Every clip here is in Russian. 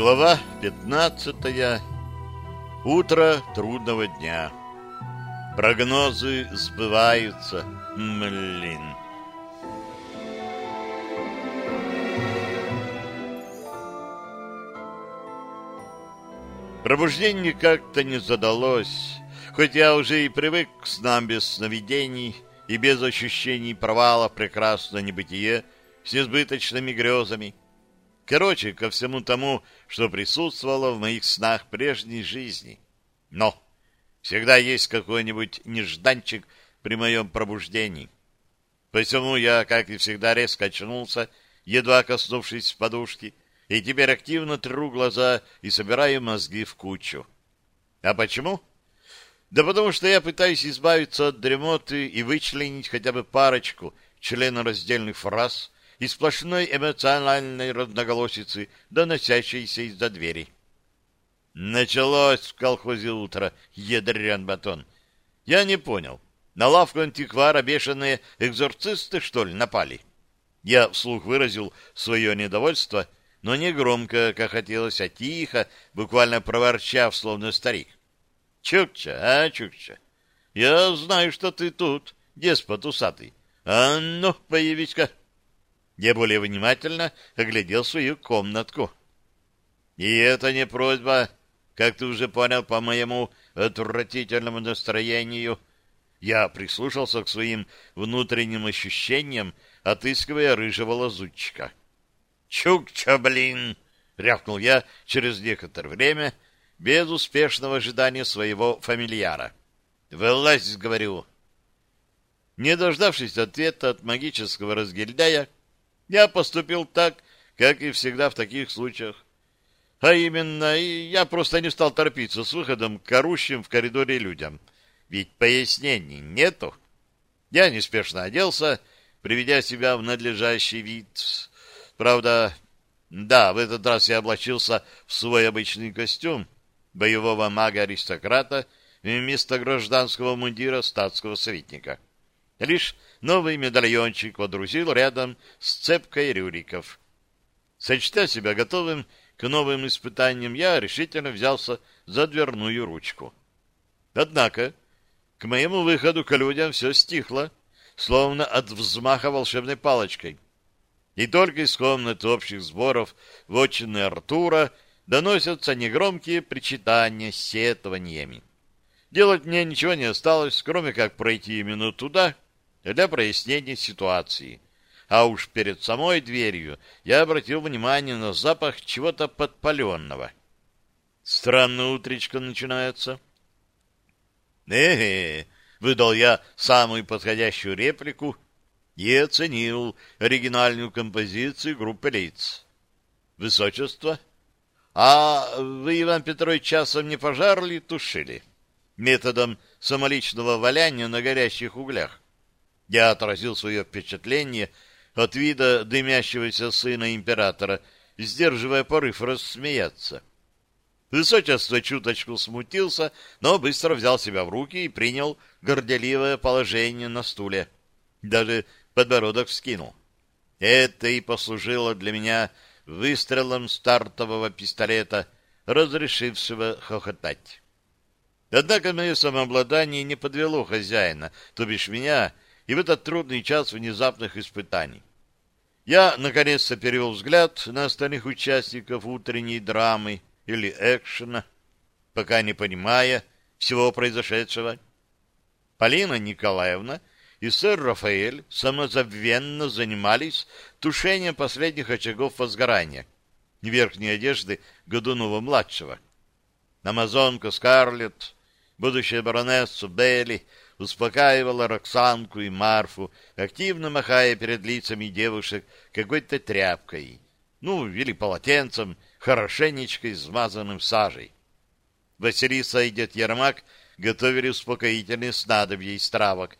Глава 15. Утро трудного дня. Прогнозы сбываются. Блин. Пробуждение как-то не задалось, хоть я уже и привык к снам без сновидений и без ощущений провала в прекрасное небытие с несбыточными грезами. Короче, ко всему тому, что присутствовало в моих снах прежней жизни. Но всегда есть какой-нибудь нежданчик при моем пробуждении. Посему я, как и всегда, резко очнулся, едва коснувшись подушки, и теперь активно тру глаза и собираю мозги в кучу. А почему? Да потому что я пытаюсь избавиться от дремоты и вычленить хотя бы парочку членораздельных фраз, и сплошной эмоциональной разноголосицы, доносящейся из-за двери. Началось в колхозе утро, ядрен батон. Я не понял. На лавку антиквара бешеные экзорцисты, что ли, напали? Я вслух выразил свое недовольство, но не громко, как хотелось, а тихо, буквально проворчав, словно старик. Чукча, а, Чукча, я знаю, что ты тут, деспот усатый. А ну, появись-ка. Я более внимательно оглядел свою комнатку. И это не просьба, как ты уже понял по моему отвратительному настроению. Я прислушался к своим внутренним ощущениям, отыскивая рыжего лазутчика. «Чукча, блин!» — рявкнул я через некоторое время, без успешного ожидания своего фамильяра. «Вылазь, — говорю!» Не дождавшись ответа от магического разгильдяя, я поступил так, как и всегда в таких случаях. А именно, я просто не стал торопиться с выходом к орущим в коридоре людям. Ведь пояснений нету. Я неспешно оделся, приведя себя в надлежащий вид. Правда, да, в этот раз я облачился в свой обычный костюм боевого мага-аристократа вместо гражданского мундира статского советника. Лишь новый медальончик водрузил рядом с цепкой рюриков. Сочтя себя готовым к новым испытаниям, я решительно взялся за дверную ручку. Однако к моему выходу к людям все стихло, словно от взмаха волшебной палочкой. И только из комнаты общих сборов в отчине Артура доносятся негромкие причитания с сетованиями. Делать мне ничего не осталось, кроме как пройти именно туда, для прояснения ситуации. А уж перед самой дверью я обратил внимание на запах чего-то подпаленного. Странная утречка начинается. «Э-э!» — выдал я самую подходящую реплику и оценил оригинальную композицию группы лиц. «Высочество, а вы, Иван Петрович, часом не пожар ли тушили?» методом самоличного валяния на горящих углях. Я отразил свое впечатление от вида дымящегося сына императора, сдерживая порыв рассмеяться. Высочество чуточку смутился, но быстро взял себя в руки и принял горделивое положение на стуле. Даже подбородок вскинул. Это и послужило для меня выстрелом стартового пистолета, разрешившего хохотать. Однако мое самообладание не подвело хозяина, то бишь меня, и в этот трудный час внезапных испытаний. Я, наконец-то, перевел взгляд на остальных участников утренней драмы или экшена, пока не понимая всего произошедшего. Полина Николаевна и сэр Рафаэль самозабвенно занимались тушением последних очагов возгорания верхней одежды Годунова-младшего. Амазонка Скарлетт, будущая баронессу Белли, успокаивала Роксанку и Марфу, активно махая перед лицами девушек какой-то тряпкой, ну, или полотенцем, хорошенечко измазанным сажей. Василиса и дед Ермак готовили успокоительные снадобья из травок,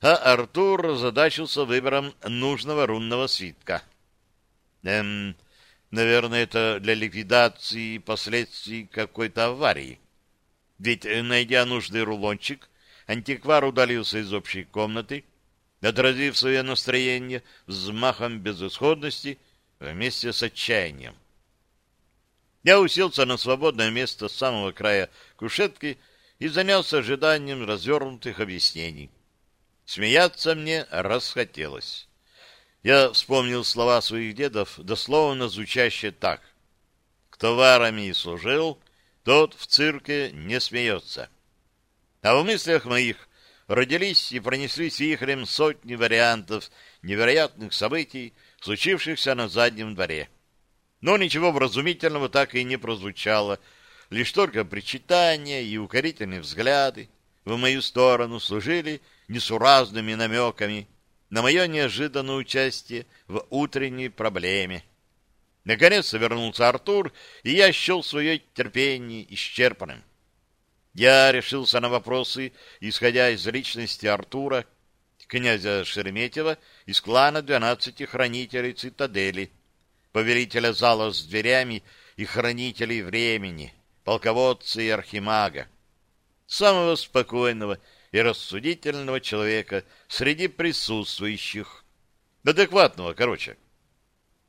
а Артур задачился выбором нужного рунного свитка. Эм, наверное, это для ликвидации последствий какой-то аварии. Ведь, найдя нужный рулончик, антиквар удалился из общей комнаты, отразив свое настроение взмахом безысходности вместе с отчаянием. Я уселся на свободное место с самого края кушетки и занялся ожиданием развернутых объяснений. Смеяться мне расхотелось. Я вспомнил слова своих дедов, дословно звучащие так. «Кто в армии служил, тот в цирке не смеется». А в мыслях моих родились и пронеслись вихрем сотни вариантов невероятных событий, случившихся на заднем дворе. Но ничего вразумительного так и не прозвучало, лишь только причитания и укорительные взгляды в мою сторону служили несуразными намеками на мое неожиданное участие в утренней проблеме. Наконец вернулся Артур, и я счел свое терпение исчерпанным. Я решился на вопросы, исходя из личности Артура, князя Шереметьева из клана двенадцати хранителей цитадели, повелителя зала с дверями и хранителей времени, полководца и архимага, самого спокойного и рассудительного человека среди присутствующих. Адекватного, короче.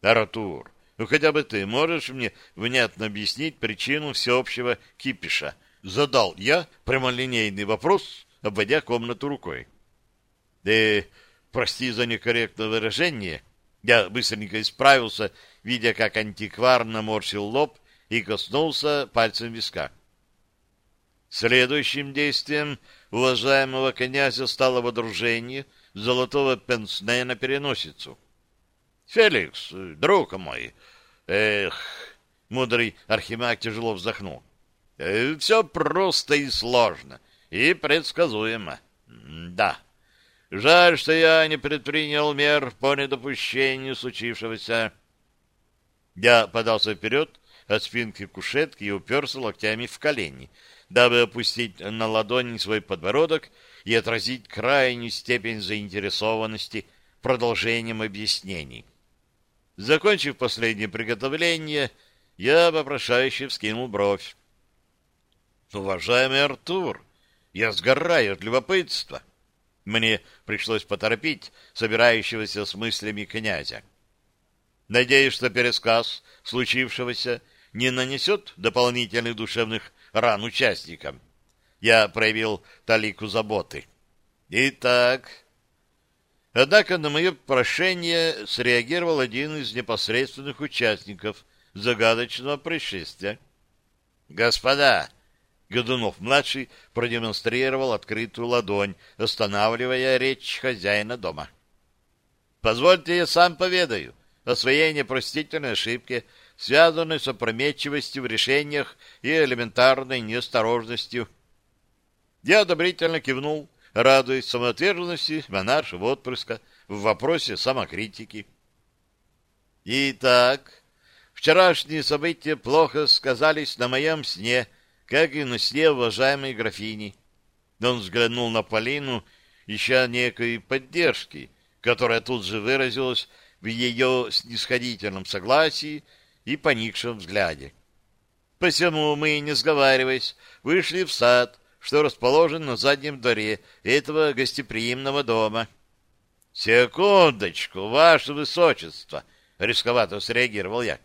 Артур, ну хотя бы ты можешь мне внятно объяснить причину всеобщего кипиша? Задал я прямолинейный вопрос, обводя комнату рукой. Да, прости за некорректное выражение, я быстренько исправился, видя, как антиквар наморщил лоб и коснулся пальцем виска. Следующим действием уважаемого князя стало водружение золотого пенсне на переносицу. — Феликс, друг мой, эх, мудрый архимаг тяжело вздохнул. Э, — Все просто и сложно, и предсказуемо. — Да. Жаль, что я не предпринял мер по недопущению случившегося. Я подался вперед от спинки кушетки и уперся локтями в колени, дабы опустить на ладони свой подбородок и отразить крайнюю степень заинтересованности продолжением объяснений. Закончив последнее приготовление, я вопрошающе вскинул бровь. «Уважаемый Артур, я сгораю от любопытства». Мне пришлось поторопить собирающегося с мыслями князя. Надеюсь, что пересказ случившегося не нанесет дополнительных душевных ран участникам. Я проявил талику заботы. Итак... Однако на мое прошение среагировал один из непосредственных участников загадочного происшествия. «Господа!» Годунов-младший продемонстрировал открытую ладонь, останавливая речь хозяина дома. «Позвольте, я сам поведаю о своей непростительной ошибке, связанной с опрометчивостью в решениях и элементарной неосторожностью. Я одобрительно кивнул, радуясь самоотверженности монаршего отпрыска в вопросе самокритики. Итак, вчерашние события плохо сказались на моем сне, как и на сне уважаемой графини. Он взглянул на Полину, ища некой поддержки, которая тут же выразилась в ее снисходительном согласии и поникшем взгляде. Посему мы, не сговариваясь, вышли в сад, что расположен на заднем дворе этого гостеприимного дома. — Секундочку, ваше высочество! — рисковато среагировал я.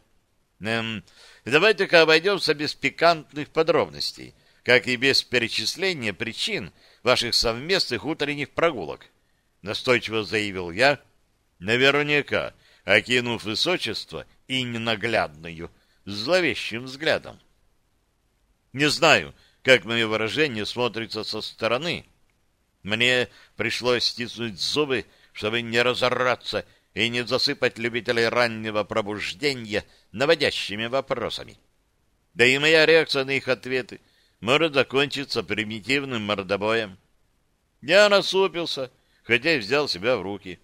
Эм, Давайте-ка обойдемся без пикантных подробностей, как и без перечисления причин ваших совместных утренних прогулок. Настойчиво заявил я, наверняка окинув высочество и ненаглядную, зловещим взглядом. Не знаю, как мое выражение смотрится со стороны. Мне пришлось стиснуть зубы, чтобы не разораться и не засыпать любителей раннего пробуждения наводящими вопросами. Да и моя реакция на их ответы может закончиться примитивным мордобоем. Я насупился, хотя и взял себя в руки.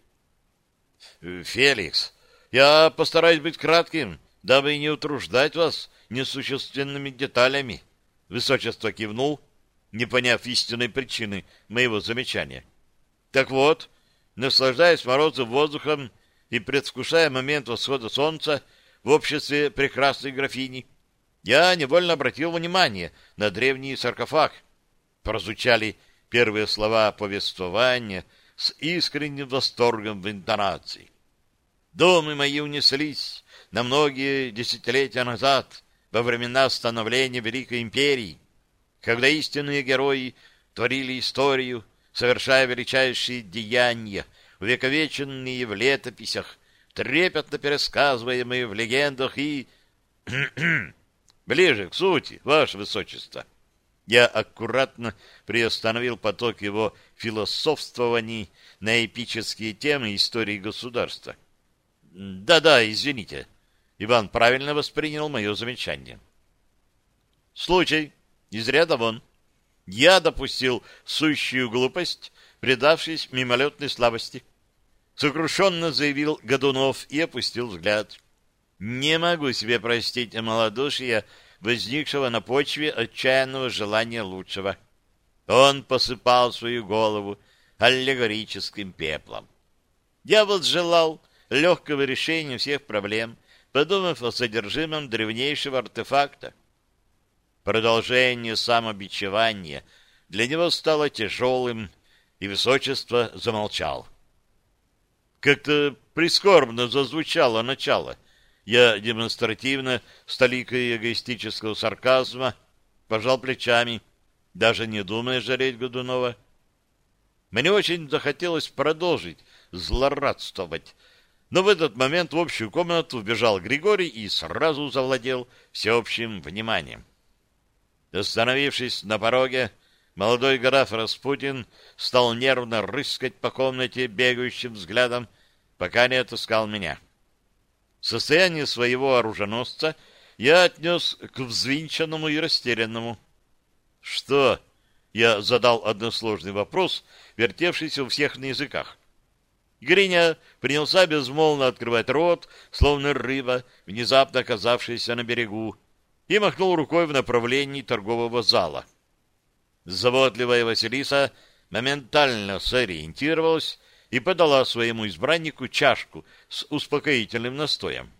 «Феликс, я постараюсь быть кратким, дабы не утруждать вас несущественными деталями. Высочество кивнул, не поняв истинной причины моего замечания. Так вот, наслаждаясь морозным воздухом и предвкушая момент восхода солнца в обществе прекрасной графини, я невольно обратил внимание на древний саркофаг. Прозвучали первые слова повествования — с искренним восторгом в интонации. Дома мои унеслись на многие десятилетия назад во времена становления Великой Империи, когда истинные герои творили историю, совершая величайшие деяния, увековеченные в летописях, трепетно пересказываемые в легендах и... Ближе к сути, ваше высочество. Я аккуратно приостановил поток его философствований на эпические темы истории государства. Да-да, извините. Иван правильно воспринял мое замечание. Случай из ряда вон. Я допустил сущую глупость, предавшись мимолетной слабости. Сокрушенно заявил Годунов и опустил взгляд. Не могу себе простить малодушие, возникшего на почве отчаянного желания лучшего. Он посыпал свою голову аллегорическим пеплом. Я вот желал легкого решения всех проблем, подумав о содержимом древнейшего артефакта. Продолжение самобичевания для него стало тяжелым, и высочество замолчал. Как-то прискорбно зазвучало начало. Я демонстративно, с толикой эгоистического сарказма, пожал плечами, даже не думая жалеть Годунова. Мне очень захотелось продолжить злорадствовать, но в этот момент в общую комнату вбежал Григорий и сразу завладел всеобщим вниманием. Остановившись на пороге, молодой граф Распутин стал нервно рыскать по комнате бегающим взглядом, пока не отыскал меня. Состояние своего оруженосца я отнес к взвинченному и растерянному. — Что? — я задал односложный вопрос, вертевшийся у всех на языках. Гриня принялся безмолвно открывать рот, словно рыба, внезапно оказавшаяся на берегу, и махнул рукой в направлении торгового зала. Заботливая Василиса моментально сориентировалась и подала своему избраннику чашку с успокоительным настоем.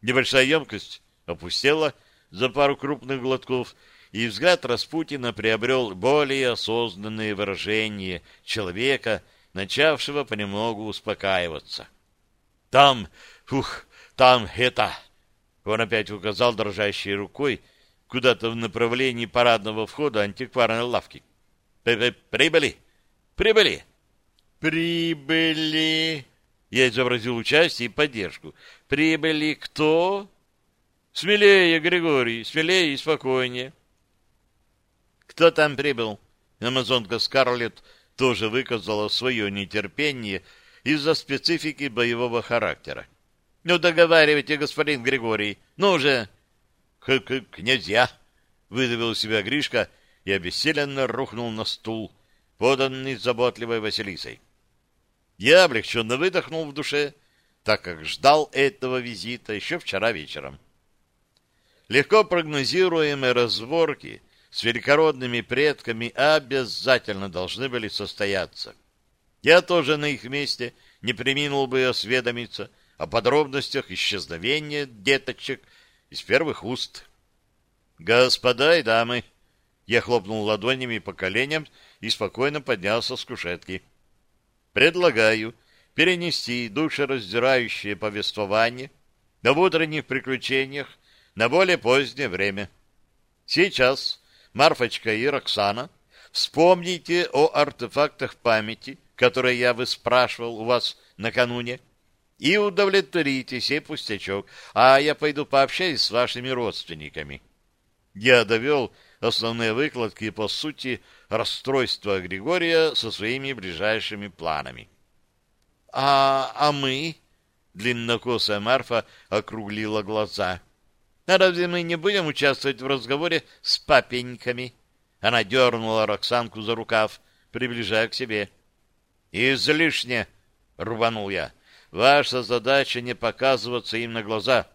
Небольшая емкость опустела за пару крупных глотков, и взгляд Распутина приобрел более осознанное выражение человека, начавшего понемногу успокаиваться. «Там, ух, там это...» Он опять указал дрожащей рукой куда-то в направлении парадного входа антикварной лавки. «Прибыли! Прибыли!» «Прибыли!» Я изобразил участие и поддержку. «Прибыли кто?» «Смелее, Григорий, смелее и спокойнее». «Кто там прибыл?» Амазонка Скарлетт тоже выказала свое нетерпение из-за специфики боевого характера. «Ну, договаривайте, господин Григорий. Ну же!» К -к «Князья!» — выдавил себя Гришка и обессиленно рухнул на стул, поданный заботливой Василисой. Я облегченно выдохнул в душе, так как ждал этого визита еще вчера вечером. Легко прогнозируемые разборки с великородными предками обязательно должны были состояться. Я тоже на их месте не приминул бы осведомиться о подробностях исчезновения деточек из первых уст. «Господа и дамы!» Я хлопнул ладонями по коленям и спокойно поднялся с кушетки. Предлагаю перенести душераздирающее повествование об утренних приключениях на более позднее время. Сейчас Марфочка и Роксана вспомните о артефактах памяти, которые я выспрашивал у вас накануне, и удовлетворите сей пустячок, а я пойду пообщаюсь с вашими родственниками. Я довел основные выкладки по сути расстройства Григория со своими ближайшими планами. — А, а мы? — длиннокосая Марфа округлила глаза. — А разве мы не будем участвовать в разговоре с папеньками? Она дернула Роксанку за рукав, приближая к себе. — Излишне! — рванул я. — Ваша задача не показываться им на глаза,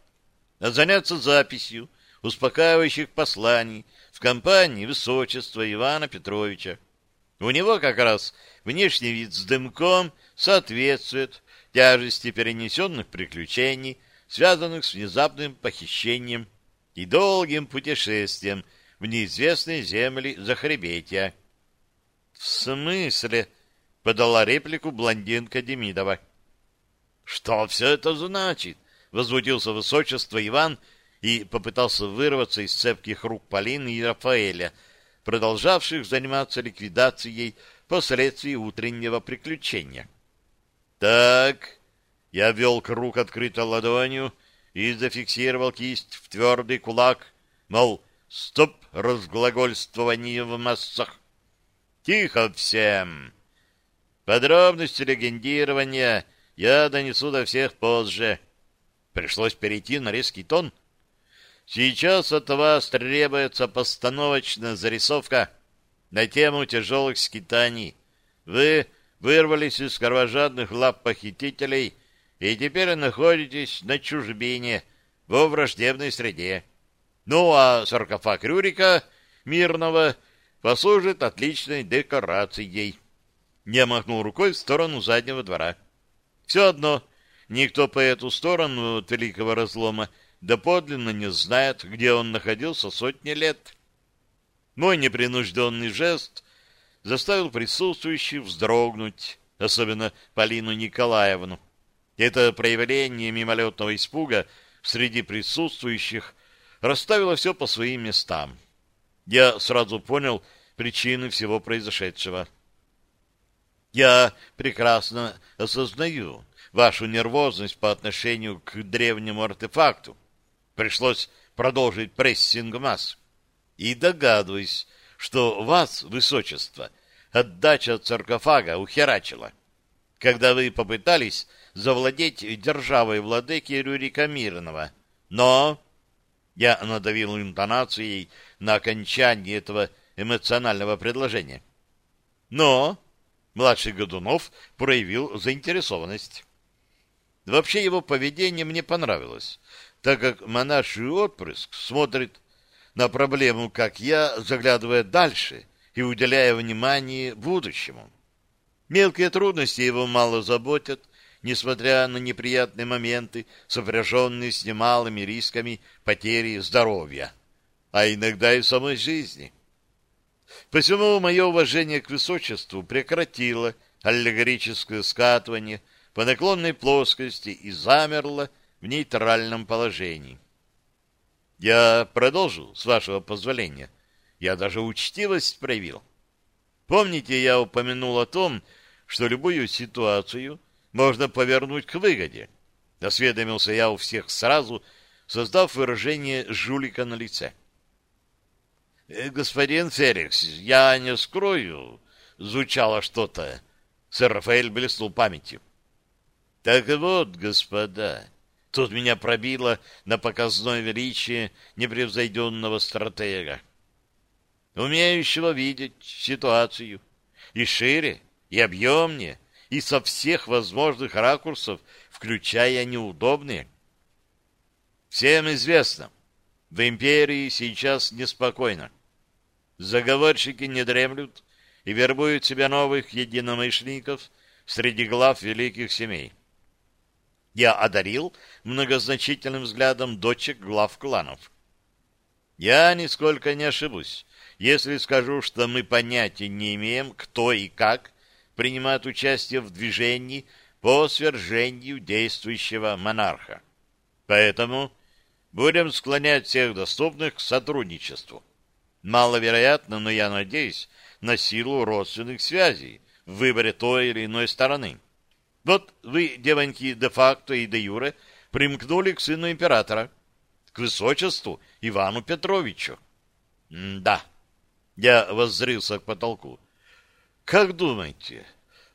а заняться записью успокаивающих посланий, в компании высочества Ивана Петровича. У него как раз внешний вид с дымком соответствует тяжести перенесенных приключений, связанных с внезапным похищением и долгим путешествием в неизвестные земли Захребетия. — В смысле? — подала реплику блондинка Демидова. — Что все это значит? — возмутился высочество Иван и попытался вырваться из цепких рук Полины и Рафаэля, продолжавших заниматься ликвидацией последствий утреннего приключения. «Так...» — я ввел круг открытой ладонью и зафиксировал кисть в твердый кулак, мол, стоп разглагольствование в массах. «Тихо всем!» Подробности легендирования я донесу до всех позже. Пришлось перейти на резкий тон. Сейчас от вас требуется постановочная зарисовка на тему тяжелых скитаний. Вы вырвались из кровожадных лап похитителей и теперь находитесь на чужбине во враждебной среде. Ну, а саркофаг Рюрика мирного послужит отличной декорацией. Я махнул рукой в сторону заднего двора. Все одно, никто по эту сторону от Великого Разлома доподлинно не знает, где он находился сотни лет. Мой непринужденный жест заставил присутствующих вздрогнуть, особенно Полину Николаевну. Это проявление мимолетного испуга среди присутствующих расставило все по своим местам. Я сразу понял причины всего произошедшего. Я прекрасно осознаю вашу нервозность по отношению к древнему артефакту. Пришлось продолжить прессинг масс. И догадываюсь, что вас, высочество, отдача от саркофага ухерачила, когда вы попытались завладеть державой владыки Рюрика Мирного. Но я надавил интонацией на окончание этого эмоционального предложения. Но Младший Годунов проявил заинтересованность. Вообще его поведение мне понравилось, так как монарший отпрыск смотрит на проблему, как я, заглядывая дальше и уделяя внимание будущему. Мелкие трудности его мало заботят, несмотря на неприятные моменты, сопряженные с немалыми рисками потери здоровья, а иногда и самой жизни. Посему мое уважение к высочеству прекратило аллегорическое скатывание по наклонной плоскости и замерло в нейтральном положении. Я продолжу, с вашего позволения. Я даже учтивость проявил. Помните, я упомянул о том, что любую ситуацию можно повернуть к выгоде. Осведомился я у всех сразу, создав выражение жулика на лице. — господин Феликс, я не скрою, звучало что-то. Сэр Рафаэль блеснул памятью. Так вот, господа, тут меня пробило на показное величие непревзойденного стратега, умеющего видеть ситуацию и шире, и объемнее, и со всех возможных ракурсов, включая неудобные. Всем известно, в империи сейчас неспокойно. Заговорщики не дремлют и вербуют себе новых единомышленников среди глав великих семей. Я одарил многозначительным взглядом дочек глав кланов. Я нисколько не ошибусь, если скажу, что мы понятия не имеем, кто и как принимает участие в движении по свержению действующего монарха. Поэтому будем склонять всех доступных к сотрудничеству. Маловероятно, но я надеюсь на силу родственных связей в выборе той или иной стороны. Вот вы, девоньки, де-факто и де-юре, примкнули к сыну императора, к высочеству Ивану Петровичу. М да, я воззрился к потолку. Как думаете,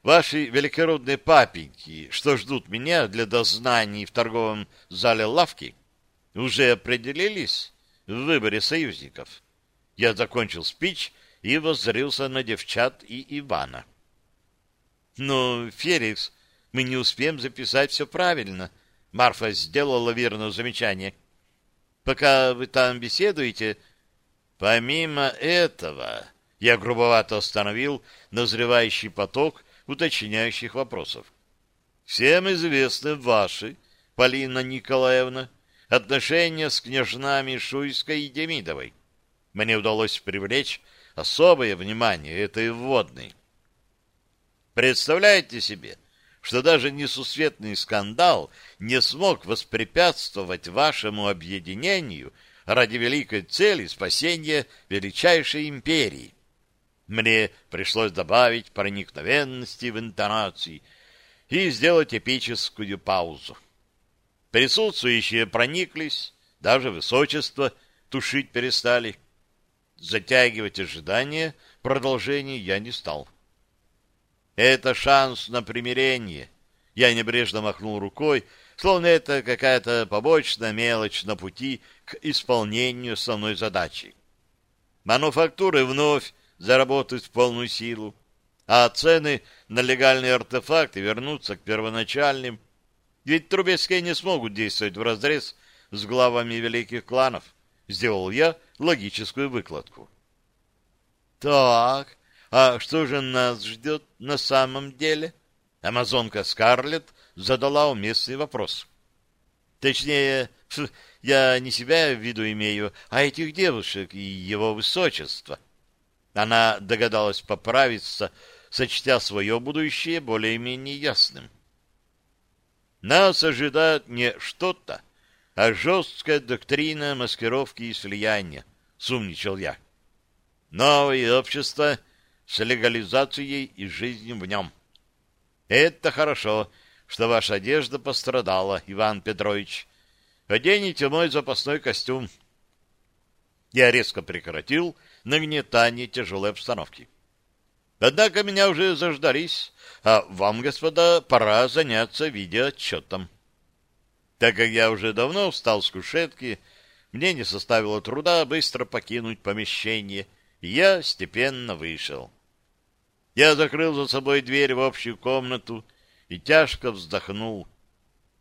ваши великородные папеньки, что ждут меня для дознаний в торговом зале лавки, уже определились в выборе союзников? Я закончил спич и воззрился на девчат и Ивана. — Ну, Феликс, мы не успеем записать все правильно. Марфа сделала верное замечание. — Пока вы там беседуете... Помимо этого, я грубовато остановил назревающий поток уточняющих вопросов. Всем известны ваши, Полина Николаевна, отношения с княжнами Шуйской и Демидовой мне удалось привлечь особое внимание этой вводной. Представляете себе, что даже несусветный скандал не смог воспрепятствовать вашему объединению ради великой цели спасения величайшей империи. Мне пришлось добавить проникновенности в интонации и сделать эпическую паузу. Присутствующие прониклись, даже высочество тушить перестали. Затягивать ожидание продолжения я не стал. Это шанс на примирение. Я небрежно махнул рукой, словно это какая-то побочная мелочь на пути к исполнению основной задачи. Мануфактуры вновь заработают в полную силу, а цены на легальные артефакты вернутся к первоначальным. Ведь Трубецкие не смогут действовать вразрез с главами великих кланов. Сделал я логическую выкладку. Так, а что же нас ждет на самом деле? Амазонка Скарлетт задала уместный вопрос. Точнее, я не себя в виду имею, а этих девушек и его высочество. Она догадалась поправиться, сочтя свое будущее более-менее ясным. Нас ожидает не что-то, а жесткая доктрина маскировки и слияния, сумничал я. Новое общество — с легализацией и жизнью в нем. Это хорошо, что ваша одежда пострадала, Иван Петрович. Оденете мой запасной костюм. Я резко прекратил нагнетание тяжелой обстановки. Однако меня уже заждались, а вам, господа, пора заняться видеоотчетом. Так как я уже давно встал с кушетки, мне не составило труда быстро покинуть помещение, и я степенно вышел. Я закрыл за собой дверь в общую комнату и тяжко вздохнул.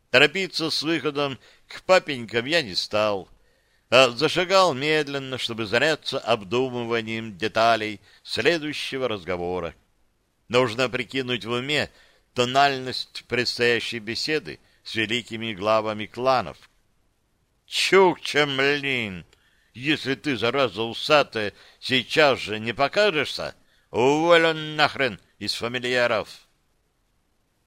Торопиться с выходом к папенькам я не стал, а зашагал медленно, чтобы заняться обдумыванием деталей следующего разговора. Нужно прикинуть в уме тональность предстоящей беседы с великими главами кланов. Чукча, блин! Если ты, зараза усатая, сейчас же не покажешься, Уволен нахрен из фамильяров.